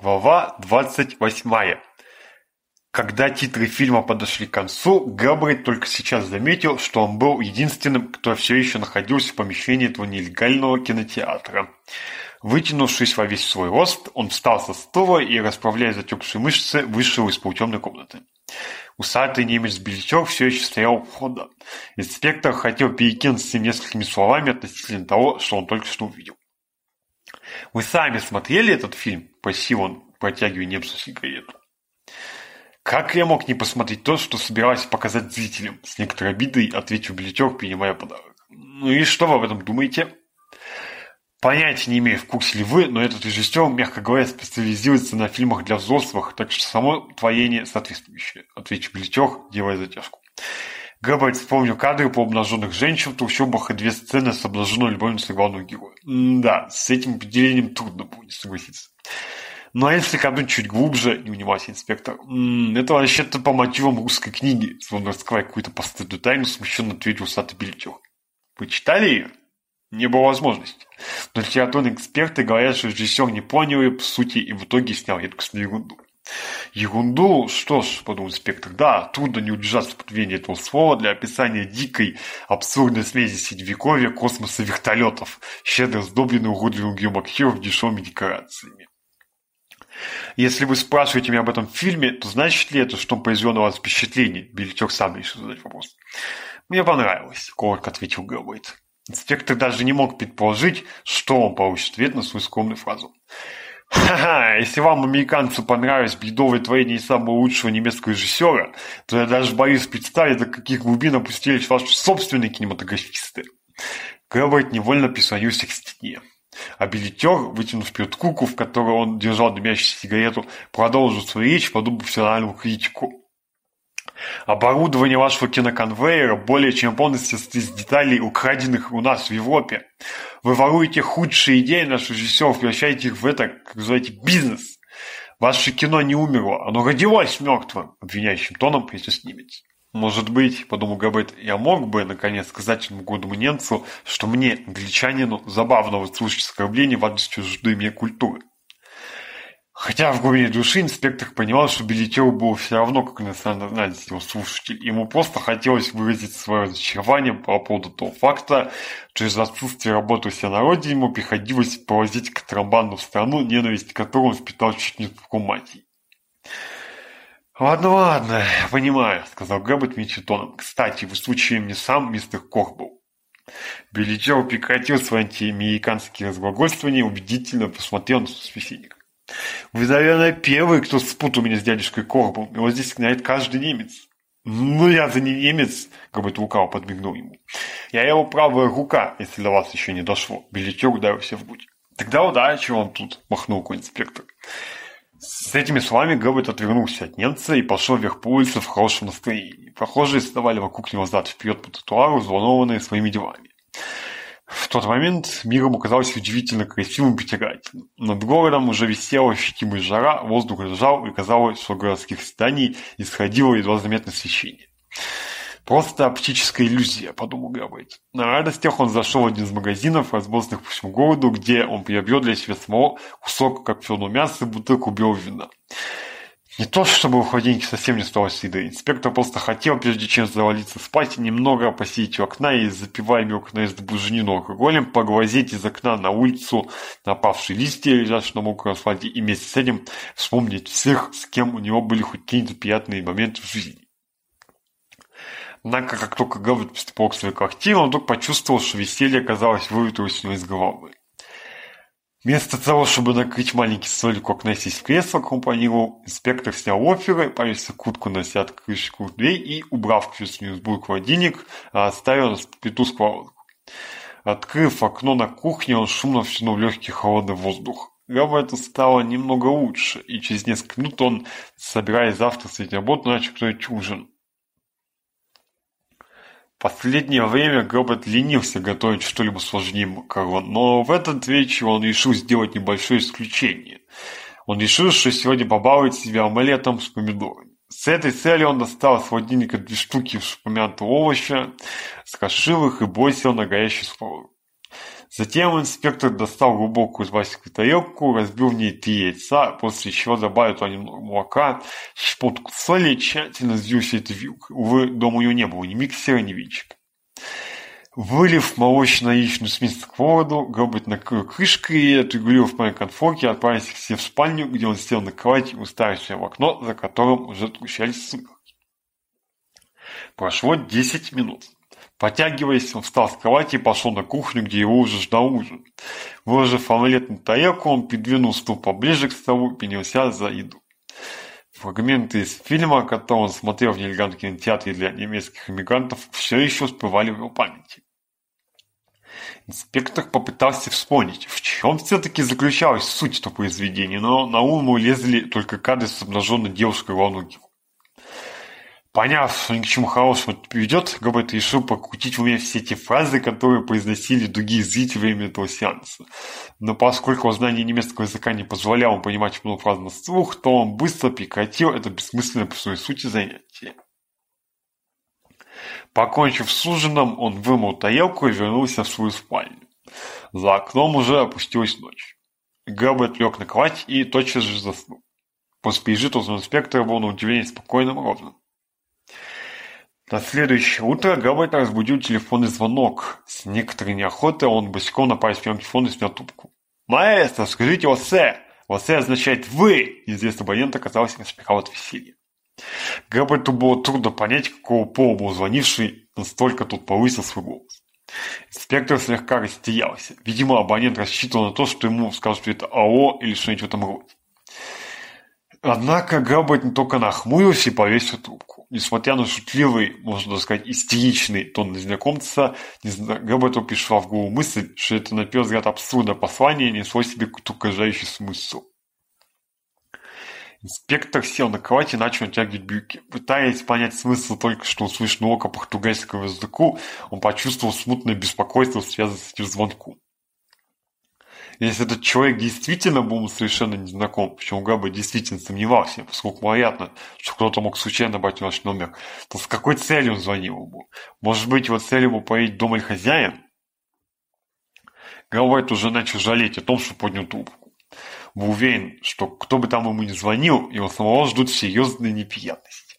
Глава 28. Когда титры фильма подошли к концу, Габрид только сейчас заметил, что он был единственным, кто все еще находился в помещении этого нелегального кинотеатра. Вытянувшись во весь свой рост, он встал со стула и, расправляя затекшие мышцы, вышел из полутемной комнаты. Усатый немец-билетер все еще стоял у входа. Инспектор хотел перекинуться несколькими словами относительно того, что он только что увидел. Вы сами смотрели этот фильм? — просил он, протягивая немцу сигарету. «Как я мог не посмотреть то, что собиралась показать зрителям?» С некоторой обидой ответил билетер, принимая подарок. «Ну и что вы об этом думаете?» Понятия не имею, в курсе ли вы, но этот режиссер, мягко говоря, специализируется на фильмах для взрослых, так что само творение соответствующее, отвечу Билетер, делая затяжку. Гъба е кадры кадри по обнаженных женщин, то еще и две сцены с обнаженной любовницей главного героя. М да, с этим определением трудно будет согласиться. Ну а если копнуть чуть глубже, не унимался инспектор, м -м, это вообще-то по мотивам русской книги, словно раскрывая какую-то постыдную тайну, смущенно ответил Сата Беличев. Вы читали ее? Не было возможности. Но литературные эксперты говорят, что режиссер не понял ее по сути и в итоге снял редкостную ерунду. Ерунду, что ж, подумал инспектор, да, трудно не удержаться в подведении этого слова для описания дикой, абсурдной связи средневековья космоса вертолетов, щедро сдобленной уродливым геомакхиров дешевыми декорациями. Если вы спрашиваете меня об этом фильме, то значит ли это, что он произвел на вас впечатление? Билетер сам решил задать вопрос. «Мне понравилось», — коротко ответил Гэллоид. Инспектор даже не мог предположить, что он получит ответ на свою скромную фразу. Если вам, американцу, понравились бредовые творения самого лучшего немецкого режиссера, то я даже боюсь представить, до каких глубин опустились ваши собственные кинематографисты. Крэббайт невольно прислонился к стене. А билетер, вытянув вперед куку, в которой он держал дымящую сигарету, продолжил свою речь, подумав финальную критику. Оборудование вашего киноконвейера более чем полностью из деталей, украденных у нас в Европе. Вы воруете худшие идеи наших режиссеров, превращаете их в это, как называете, бизнес. Ваше кино не умерло, оно родилось мертвым, обвиняющим тоном, если снимете. Может быть, подумал Габет, я мог бы, наконец, сказать этому годному немцу, что мне, англичанину, забавно выслушать оскорбления в адрес чуждой мне культуры. Хотя в глубине души инспектор понимал, что Беличеву было все равно, как национальность его слушатель. Ему просто хотелось выразить свое разочарование по поводу того факта, что из-за отсутствия работы у себя на родине ему приходилось повозить контрабанду в страну, ненависть которую он впитал чуть не в Куматии. «Ладно, ладно, понимаю», — сказал Гэббет Мичитоном. «Кстати, вы случае не сам мистер Кох был». Беличев прекратил свои антиамериканские разглагольствования и убедительно посмотрел на собеседника. Вы, наверное, первый, кто спутал меня с дядюшкой Корбом. Его здесь знает каждый немец. Ну, я за не немец, как бы лукаво подмигнул ему. Я его правая рука, если до вас еще не дошло. Билетер ударился в грудь. Тогда удачи он тут, махнул инспектор. С этими словами Гэббет отвернулся от немца и пошел вверх по улице в хорошем настроении. Прохожие вставали вокруг него зад вперед по тротуару, взволнованные своими делами. В тот момент миром оказалось удивительно красивым и притягательным. Над городом уже висела ощутимая жара, воздух лежал, и казалось, что городских зданий исходило едва заметное свечение. Просто оптическая иллюзия, подумал Габайт. На радостях он зашел в один из магазинов, разбросанных по всему городу, где он приобрел для себя самого кусок копченого мяса и бутылку белого вина. Не то, чтобы худенький совсем не стал сидеть. Инспектор просто хотел, прежде чем завалиться спать, немного посидеть у окна и, запивая мелкное из буженину алкоголем, поглазеть из окна на улицу, напавшие листья, лежащие на мокрой асфальте, и вместе с этим вспомнить всех, с кем у него были хоть какие-то приятные моменты в жизни. Однако, как только Гэлвит приступил к своей картине, он вдруг почувствовал, что веселье оказалось вылито у него из головы. Вместо того, чтобы накрыть маленький столик у окна сесть в кресло, компанировал инспектор снял оферы, повесил куртку на сят крышку дверь и, убрав крышню с холодильник, оставил на плиту сковородку. Открыв окно на кухне, он шумно втянул легкий холодный воздух. Работа стало немного лучше, и через несколько минут он, собираясь завтра сеть работу, начал готовить ужин последнее время Гобот ленился готовить что-либо сложнее макарон, но в этот вечер он решил сделать небольшое исключение. Он решил, что сегодня побалует себя омлетом с помидорами. С этой целью он достал с холодильника две штуки вспомянутого овоща, скошил их и бросил на горящий сковородку. Затем инспектор достал глубокую пластиковую тарелку, разбил в ней три яйца, после чего добавил туда немного молока, щепотку соли тщательно взбил все это вилкой. Увы, дома у него не было ни миксера, ни венчика. Вылив молочно-яичную смесь к воду, Гроберт накрыл крышкой и, отрегулировав моей конфорки, отправился к себе в спальню, где он сел на кровать и уставился в окно, за которым уже отключались сумерки. Прошло 10 минут. Потягиваясь, он встал с кровати и пошел на кухню, где его уже ждал ужин. Выложив омлет на тарелку, он придвинул стул поближе к столу и принялся за еду. Фрагменты из фильма, который он смотрел в нелегантном кинотеатре для немецких иммигрантов, все еще всплывали в его памяти. Инспектор попытался вспомнить, в чем все-таки заключалась суть этого произведения, но на ум ему только кадры с обнаженной девушкой во многих поняв ни к чему хаос вот ведет, говорит, решил покрутить у меня все эти фразы, которые произносили другие зрители время этого сеанса. Но поскольку знание немецкого языка не позволяло ему понимать много фраз на слух, то он быстро прекратил это бессмысленное по своей сути занятие. Покончив с ужином, он вымыл тарелку и вернулся в свою спальню. За окном уже опустилась ночь. Габбет лег на кровать и тотчас же заснул. После пережитого инспектора был на удивление спокойным ровным. На следующее утро Габайт разбудил телефонный звонок. С некоторой неохотой он босиком направился к телефон и снял трубку. «Маэстро, скажите «Осе». «Осе» означает «вы». Известный абонент оказался распекал от веселья. Габбету было трудно понять, какого пола был звонивший, настолько тут повысил свой голос. Инспектор слегка растерялся. Видимо, абонент рассчитывал на то, что ему скажут, что это АО или что-нибудь в этом роде. Однако Габбет только нахмурился и повесил трубку. Несмотря на шутливый, можно сказать, истеричный тон незнакомца, Габбету пришла в голову мысль, что это, на первый взгляд, абсурдное послание несло себе какой-то смысл. Инспектор сел на кровать и начал натягивать брюки. Пытаясь понять смысл только что услышанного ока португальского языку, он почувствовал смутное беспокойство, связанное с этим звонком. Если этот человек действительно был совершенно незнаком, причем Габа действительно сомневался, поскольку вероятно, что кто-то мог случайно брать ваш номер, то с какой целью он звонил ему? Может быть, его целью был поить дом или хозяин? Гауайт уже начал жалеть о том, что поднял трубку. Был уверен, что кто бы там ему ни звонил, его самого ждут серьезные неприятности.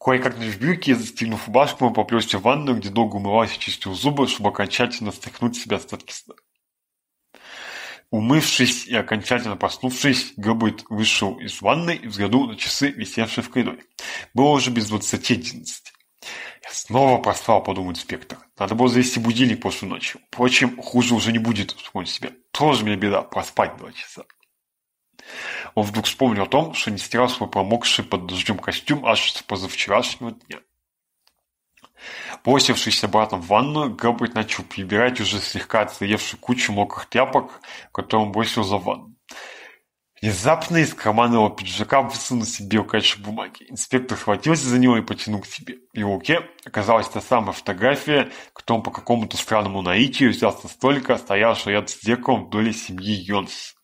Кое-как на брюки, застегнув рубашку, он поплелся в ванную, где долго умывался и чистил зубы, чтобы окончательно стряхнуть себя остатки сна. Умывшись и окончательно проснувшись, Габбит вышел из ванной и взглянул на часы, висевшие в коридоре. Было уже без двадцати одиннадцати. «Я снова проспал», — подумал инспектор. «Надо было завести будильник прошлой ночью. Впрочем, хуже уже не будет», — успокоил себя. «Тоже мне беда проспать два часа». Он вдруг вспомнил о том, что не стирал свой промокший под дождем костюм аж с позавчерашнего дня. Бросившийся братом в ванну, Гелбрейт начал прибирать уже слегка отстоявшую кучу мокрых тряпок, которые он бросил за ванну. Внезапно из кармана его пиджака высунулся белый уголочек бумаги. Инспектор схватился за него и потянул к себе. В его руке оказалась та самая фотография, что он по какому-то странному наитию взял со столика, стоявшего рядом с зеркалом в доме семьи Йонс.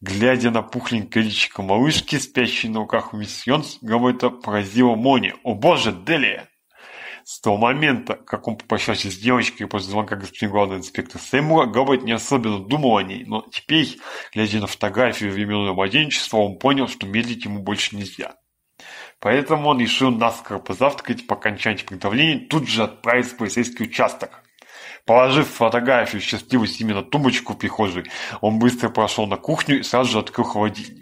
Глядя на пухленькое личико малышки, спящей на руках у мисс Йонс, его-то поразила молния. «О боже, Делия!» С того момента, как он попрощался с девочкой после звонка господина главного инспектора Сэмура, Крэббайт не особенно думал о ней, но теперь, глядя на фотографию временного младенчества, он понял, что медлить ему больше нельзя. Поэтому он решил наскоро позавтракать по окончании приготовления тут же отправиться в полицейский участок. Положив фотографию счастливой семьи на тумбочку в прихожей, он быстро прошел на кухню и сразу же открыл холодильник.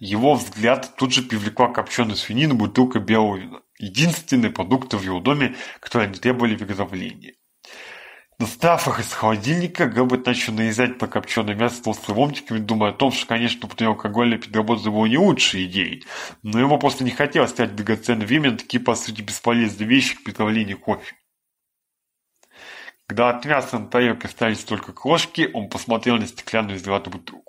Его взгляд тут же привлекла копченая свинина, бутылка белого, единственный продукт в его доме, который не требовали приготовления. Достав их из холодильника, Гэббет начал нарезать по копченое мясо толстым ломтиками, думая о том, что, конечно, употребление алкоголя подработать было не лучшей идеей, но ему просто не хотелось тратить драгоценное время на такие, по сути, бесполезные вещи к приготовлению кофе. Когда от мяса на тарелке остались только крошки, он посмотрел на стеклянную золотую бутылку.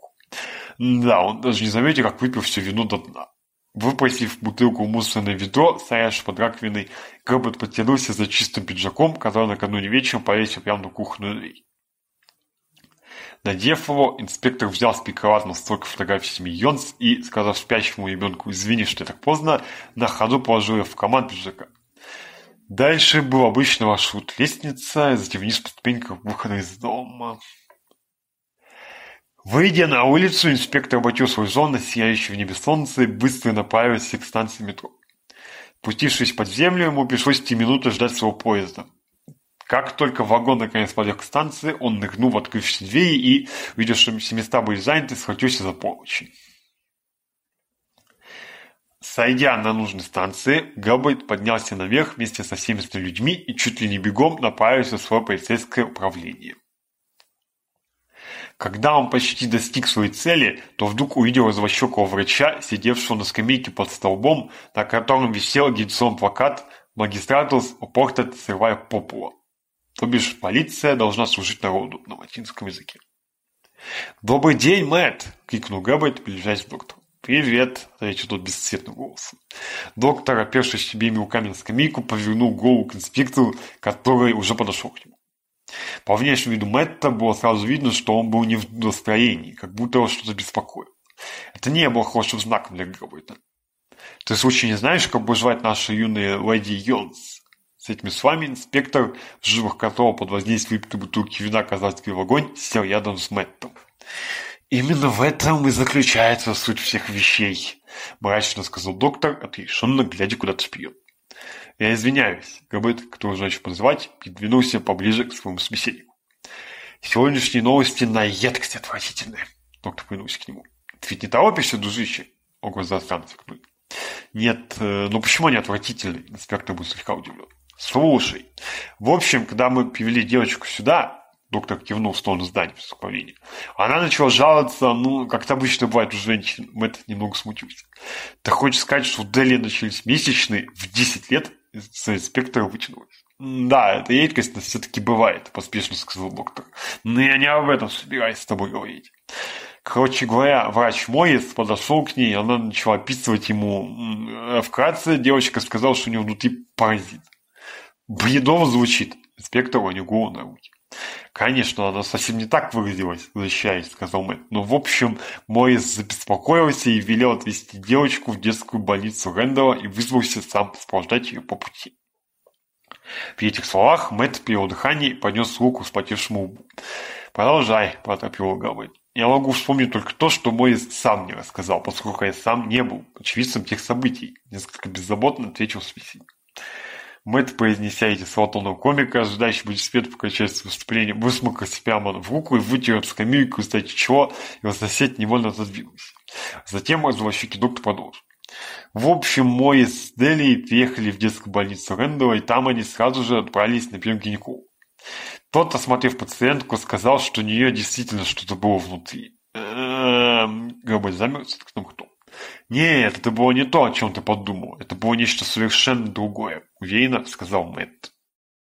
Да, он даже не заметил, как выпил все вино до дна. Выпросив бутылку мусорное ведро, стоящий под раковиной, Грэббет подтянулся за чистым пиджаком, который накануне вечером повесил прямо на кухонную дверь. Надев его, инспектор взял с прикроватного столько фотографий семьи Йонс и, сказав спящему ребенку «Извини, что я так поздно», на ходу положил ее в команд пиджака. Дальше был обычный маршрут лестница, затем вниз по ступенькам выхода из дома. Выйдя на улицу, инспектор обратил свой зонт, сияющий в небе солнце, и быстро направился к станции метро. Пустившись под землю, ему пришлось три минуты ждать своего поезда. Как только вагон наконец подъехал к станции, он ныгнул, в открывшиеся двери и, видя, что все места были заняты, схватился за поручень. Сойдя на нужной станции, Габбайт поднялся наверх вместе со всеми людьми и чуть ли не бегом направился в свое полицейское управление. Когда он почти достиг своей цели, то вдруг увидел извощекого врача, сидевшего на скамейке под столбом, на котором висел гипсом плакат «Магистратус опортет сырвая попула». То бишь, полиция должна служить народу на латинском языке. «Добрый день, Мэтт!» — крикнул Гэббет, приближаясь к доктору. «Привет!» — ответил тот бесцветным голосом. Доктор, опершись себе руками на скамейку, повернул голову к инспектору, который уже подошел к нему. По внешнему виду Мэтта было сразу видно, что он был не в настроении, как будто его что-то беспокоило. Это не было хорошим знаком для Грэббета. Ты случайно не знаешь, как бы звать наши юные леди Йонс? С этими с вами инспектор, в живых которого под воздействием выпитой бутылки вина казахский в огонь, сел рядом с Мэттом. «Именно в этом и заключается суть всех вещей», – мрачно сказал доктор, отрешенно глядя куда-то вперед. «Я извиняюсь», — говорит, кто значит позвать, придвинулся поближе к своему собеседнику. «Сегодняшние новости на едкость отвратительные», — доктор повернулся к нему. «Ты ведь не торопишься, дружище?» — он глаза как сверкнул. «Нет, э, ну почему они отвратительные?» — инспектор был слегка удивлен. «Слушай, в общем, когда мы привели девочку сюда, Доктор кивнул в сторону здания преступления. Она начала жаловаться, ну, как это обычно бывает у женщин. мы это немного смутились. Ты хочешь сказать, что у Дели начались месячные в 10 лет? Спектр инспектора вытянулась. Да, эта едкость, но все-таки бывает, поспешно сказал доктор. Но я не об этом собираюсь с тобой говорить. Короче говоря, врач Морис подошел к ней, она начала описывать ему. Вкратце девочка сказала, что у нее внутри паразит. Бредово звучит. Инспектор у него науки. Конечно, она совсем не так выглядела, — возвращаясь, — сказал Мэтт. Но, в общем, Морис забеспокоился и велел отвезти девочку в детскую больницу Рэндала и вызвался сам сопровождать ее по пути. При этих словах Мэтт перевел дыхание и поднес руку вспотевшему лбу. «Продолжай», — поторопил Гавейн. «Я могу вспомнить только то, что Морис сам не рассказал, поскольку я сам не был очевидцем тех событий», — несколько беззаботно ответил собеседник. Мы Мэтт произнеся эти сложные комика, ожидающий будет свет, покачать с выступления, высмыкал себя в руку и вытер об скамейку, кстати, чего и его сосед невольно отодвинулся. Затем развощики доктор продолжил. В общем, Мой с Дели приехали в детскую больницу Рэндала, и там они сразу же отправились на прием к гинеколога. Тот, осмотрев пациентку, сказал, что у нее действительно что-то было внутри. Эм, Гробой замерз, к тому кто. «Нет, это было не то, о чем ты подумал, это было нечто совершенно другое», — уверенно сказал Мэтт.